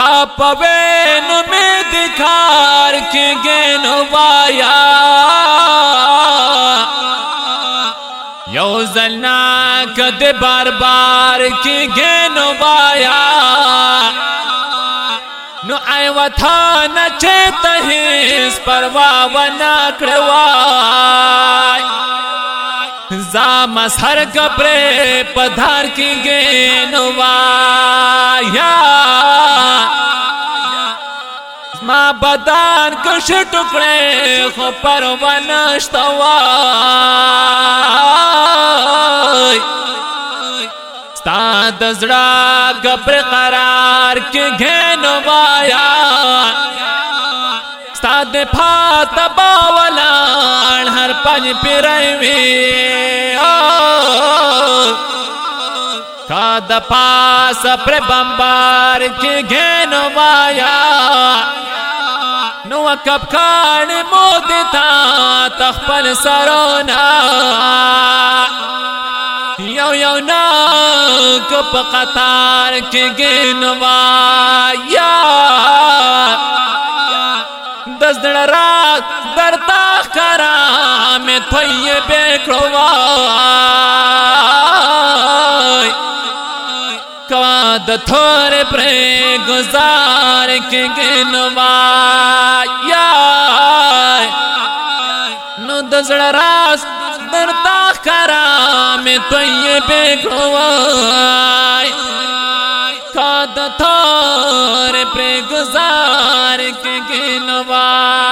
کا پوین میں دکھار کے گین وایا۔ یو زلنا کد بار بار کی گین وایا۔ نو آئی و تھا نچے تہیس پروا و نکڑوائی زام سر کپڑے پدھار کی گین وایا۔ بدان کش ٹکڑے، خو پر ونشتوائی ستا دزڑا گبر قرار کی گین وایا. ستا دے پھات باولان ہر پنج پیروی کا د پاس پر بمبار کی گین وایا. نو کان مو دیتا تخپل سرونا۔ یو یو نا کپ قطار کی گین وایا دس دن رات در تاخ کرا میں تھوئی بیکڑو وائی د تھور پر گزار کے گنوایا نو دزړه راس درتا کرام توي به کوای کا دثار پر گزار کے نوای